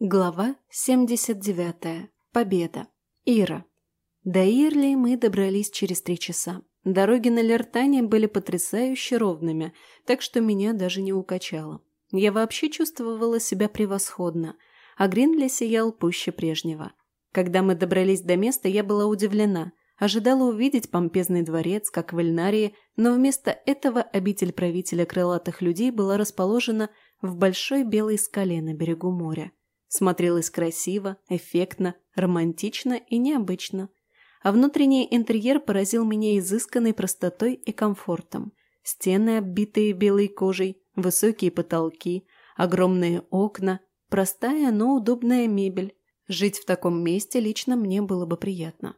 Глава 79. Победа. Ира. До Ирли мы добрались через три часа. Дороги на Лертане были потрясающе ровными, так что меня даже не укачало. Я вообще чувствовала себя превосходно, а Гринли сиял пуще прежнего. Когда мы добрались до места, я была удивлена. Ожидала увидеть помпезный дворец, как в Эльнарии, но вместо этого обитель правителя крылатых людей была расположена в большой белой скале на берегу моря. Смотрелась красиво, эффектно, романтично и необычно. А внутренний интерьер поразил меня изысканной простотой и комфортом. Стены, оббитые белой кожей, высокие потолки, огромные окна, простая, но удобная мебель. Жить в таком месте лично мне было бы приятно.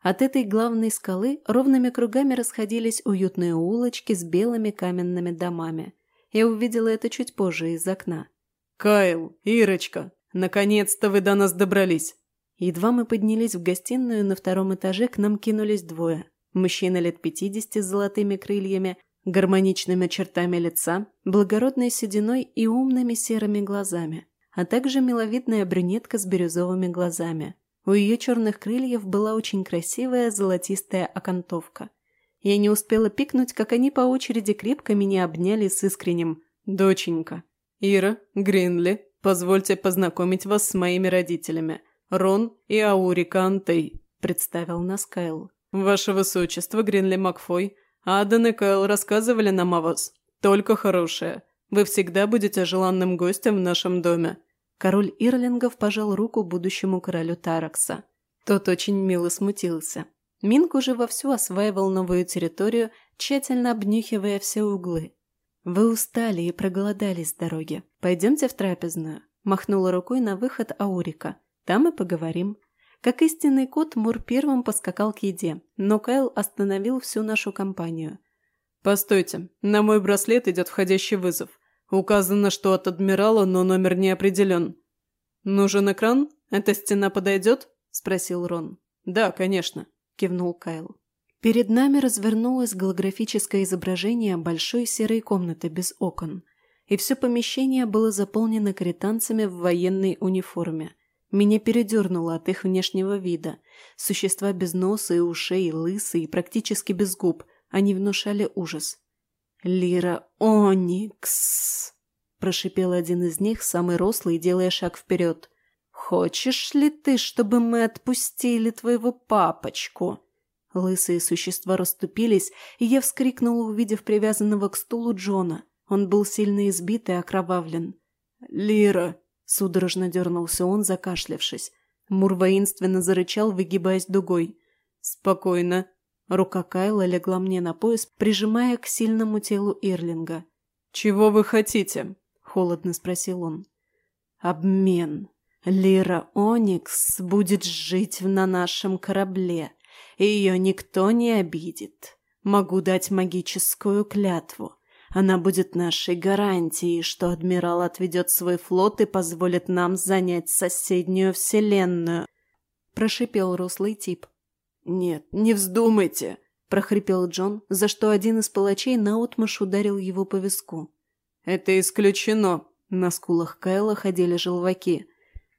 От этой главной скалы ровными кругами расходились уютные улочки с белыми каменными домами. Я увидела это чуть позже из окна. «Кайл, Ирочка, Наконец-то вы до нас добрались!» Едва мы поднялись в гостиную, на втором этаже к нам кинулись двое. Мужчина лет пятидесяти с золотыми крыльями, гармоничными чертами лица, благородной сединой и умными серыми глазами, а также миловидная брюнетка с бирюзовыми глазами. У ее черных крыльев была очень красивая золотистая окантовка. Я не успела пикнуть, как они по очереди крепко меня обняли с искренним «Доченька». «Ира, Гринли, Позвольте познакомить вас с моими родителями. Рон и Аурика Антей», – представил нас Кайл. «Ваше Высочество, Гринли Макфой, Адан и Кайл рассказывали нам о вас. Только хорошее. Вы всегда будете желанным гостем в нашем доме». Король Ирлингов пожал руку будущему королю Таракса. Тот очень мило смутился. Минг уже вовсю осваивал новую территорию, тщательно обнюхивая все углы. «Вы устали и проголодались с дороги. Пойдемте в трапезную», – махнула рукой на выход Аурика. «Там и поговорим». Как истинный кот, Мур первым поскакал к еде, но Кайл остановил всю нашу компанию. «Постойте, на мой браслет идет входящий вызов. Указано, что от адмирала, но номер не определен». «Нужен экран? Эта стена подойдет?» – спросил Рон. «Да, конечно», – кивнул Кайл. Перед нами развернулось голографическое изображение большой серой комнаты без окон, и все помещение было заполнено кританцами в военной униформе. Меня передернуло от их внешнего вида. Существа без носа и ушей, лысые и практически без губ. Они внушали ужас. «Лира Оникс!» – прошипел один из них, самый рослый, делая шаг вперед. «Хочешь ли ты, чтобы мы отпустили твоего папочку?» Лысые существа расступились, и я вскрикнула, увидев привязанного к стулу Джона. Он был сильно избит и окровавлен. «Лира!» – судорожно дернулся он, закашлявшись. Мур воинственно зарычал, выгибаясь дугой. «Спокойно». Рука Кайла легла мне на пояс, прижимая к сильному телу Ирлинга. «Чего вы хотите?» – холодно спросил он. «Обмен. Лира Оникс будет жить на нашем корабле», ее никто не обидит. Могу дать магическую клятву. Она будет нашей гарантией, что адмирал отведет свой флот и позволит нам занять соседнюю вселенную. Прошипел рослый тип. «Нет, не вздумайте!» – прохрипел Джон, за что один из палачей наотмашь ударил его по виску. «Это исключено!» – на скулах Кайла ходили желваки.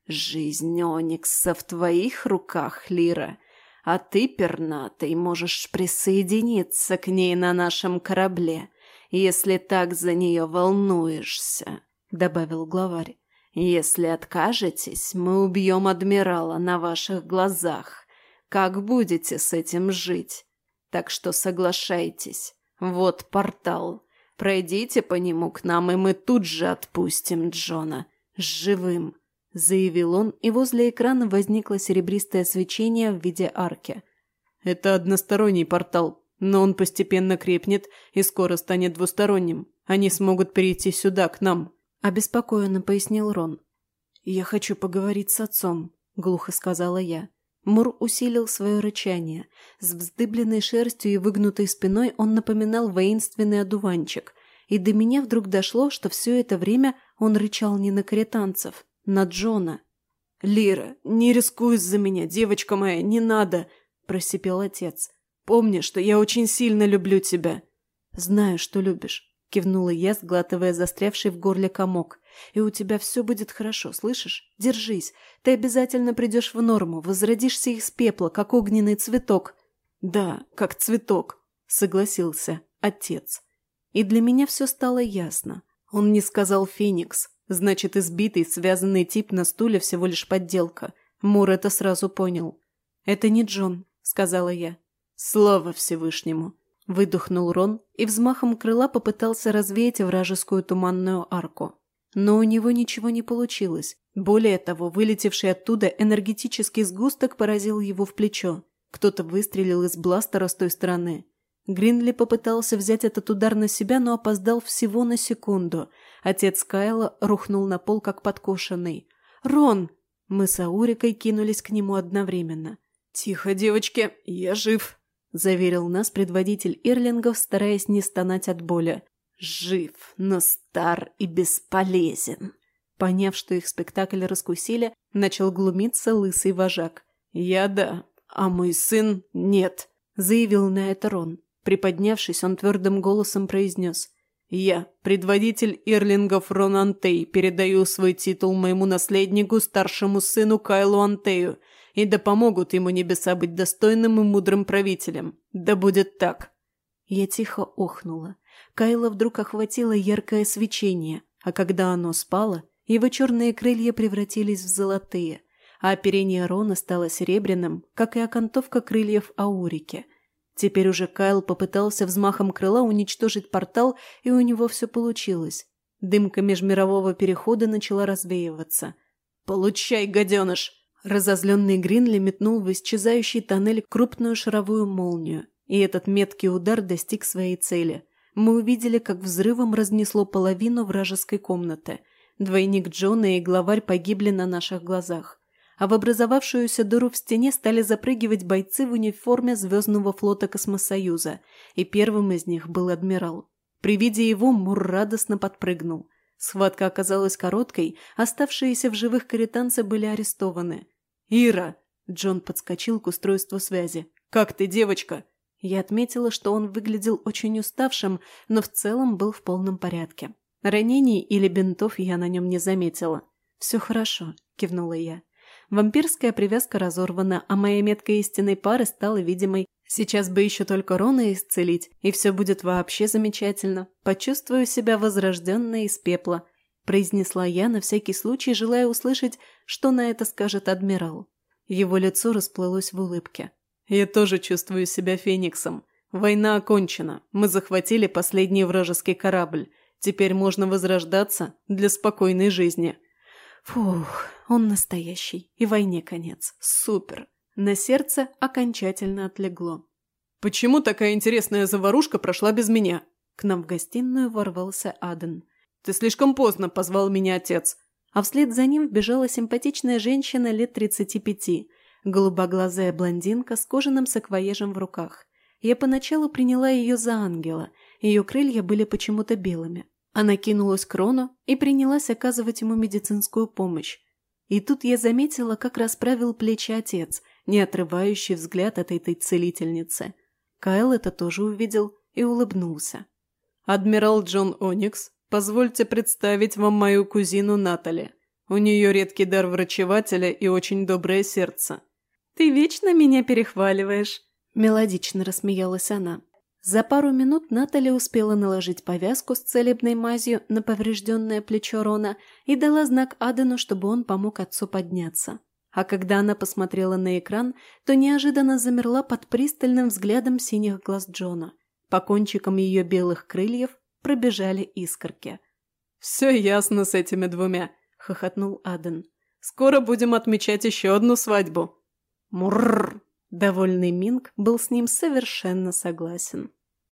«Жизнь Оникса в твоих руках, Лира!» а ты, пернатый, можешь присоединиться к ней на нашем корабле, если так за нее волнуешься», — добавил главарь. «Если откажетесь, мы убьем адмирала на ваших глазах. Как будете с этим жить? Так что соглашайтесь. Вот портал. Пройдите по нему к нам, и мы тут же отпустим Джона. Живым. – заявил он, и возле экрана возникло серебристое свечение в виде арки. «Это односторонний портал, но он постепенно крепнет и скоро станет двусторонним. Они смогут перейти сюда, к нам», – обеспокоенно пояснил Рон. «Я хочу поговорить с отцом», – глухо сказала я. Мур усилил свое рычание. С вздыбленной шерстью и выгнутой спиной он напоминал воинственный одуванчик. И до меня вдруг дошло, что все это время он рычал не на каретанцев, на Джона. «Лира, не рискуй за меня, девочка моя, не надо!» – просипел отец. «Помни, что я очень сильно люблю тебя». «Знаю, что любишь», – кивнула я, сглатывая застрявший в горле комок. И у тебя все будет хорошо, слышишь? Держись. Ты обязательно придешь в норму, возродишься из пепла, как огненный цветок». «Да, как цветок», — согласился отец. И для меня все стало ясно. Он не сказал «Феникс», значит, избитый, связанный тип на стуле всего лишь подделка. Мур это сразу понял. «Это не Джон», — сказала я. «Слава Всевышнему!» — выдохнул Рон и взмахом крыла попытался развеять вражескую туманную арку. Но у него ничего не получилось. Более того, вылетевший оттуда энергетический сгусток поразил его в плечо. Кто-то выстрелил из бластера с той стороны. Гринли попытался взять этот удар на себя, но опоздал всего на секунду. Отец Кайла рухнул на пол, как подкошенный. «Рон!» Мы с Аурикой кинулись к нему одновременно. «Тихо, девочки, я жив!» – заверил нас предводитель Ирлингов, стараясь не стонать от боли. «Жив, но стар и бесполезен!» Поняв, что их спектакль раскусили, начал глумиться лысый вожак. «Я да, а мой сын нет», – заявил на это Рон. Приподнявшись, он твердым голосом произнес. «Я, предводитель Ирлингов Рон Антей, передаю свой титул моему наследнику, старшему сыну Кайлу Антею, и да помогут ему небеса быть достойным и мудрым правителем. Да будет так!» Я тихо охнула. Кайла вдруг охватило яркое свечение, а когда оно спало, его черные крылья превратились в золотые, а оперение Рона стало серебряным, как и окантовка крыльев Аурики – Теперь уже Кайл попытался взмахом крыла уничтожить портал, и у него все получилось. Дымка межмирового перехода начала развеиваться. «Получай, гаденыш!» Разозленный Гринли метнул в исчезающий тоннель крупную шаровую молнию, и этот меткий удар достиг своей цели. Мы увидели, как взрывом разнесло половину вражеской комнаты. Двойник Джона и главарь погибли на наших глазах а в образовавшуюся дыру в стене стали запрыгивать бойцы в униформе Звездного флота Космосоюза, и первым из них был адмирал. При виде его Мур радостно подпрыгнул. Схватка оказалась короткой, оставшиеся в живых каританцы были арестованы. «Ира!» – Джон подскочил к устройству связи. «Как ты, девочка?» Я отметила, что он выглядел очень уставшим, но в целом был в полном порядке. Ранений или бинтов я на нем не заметила. «Все хорошо», – кивнула я. Вампирская привязка разорвана, а моя метка истинной пары стала видимой. Сейчас бы еще только Рона исцелить, и все будет вообще замечательно. Почувствую себя возрожденной из пепла», – произнесла я на всякий случай, желая услышать, что на это скажет адмирал. Его лицо расплылось в улыбке. «Я тоже чувствую себя фениксом. Война окончена. Мы захватили последний вражеский корабль. Теперь можно возрождаться для спокойной жизни». Фух, он настоящий. И войне конец. Супер. На сердце окончательно отлегло. «Почему такая интересная заварушка прошла без меня?» К нам в гостиную ворвался Аден. «Ты слишком поздно позвал меня отец». А вслед за ним вбежала симпатичная женщина лет 35, голубоглазая блондинка с кожаным саквояжем в руках. Я поначалу приняла ее за ангела, ее крылья были почему-то белыми. Она кинулась к Рону и принялась оказывать ему медицинскую помощь. И тут я заметила, как расправил плечи отец, не отрывающий взгляд от этой целительницы. Кайл это тоже увидел и улыбнулся. «Адмирал Джон Оникс, позвольте представить вам мою кузину Натали. У нее редкий дар врачевателя и очень доброе сердце». «Ты вечно меня перехваливаешь», – мелодично рассмеялась она. За пару минут Натали успела наложить повязку с целебной мазью на поврежденное плечо Рона и дала знак Адену, чтобы он помог отцу подняться. А когда она посмотрела на экран, то неожиданно замерла под пристальным взглядом синих глаз Джона. По кончикам ее белых крыльев пробежали искорки. «Все ясно с этими двумя», — хохотнул Аден. «Скоро будем отмечать еще одну свадьбу». «Мурррр!» Довольный Минг был с ним совершенно согласен.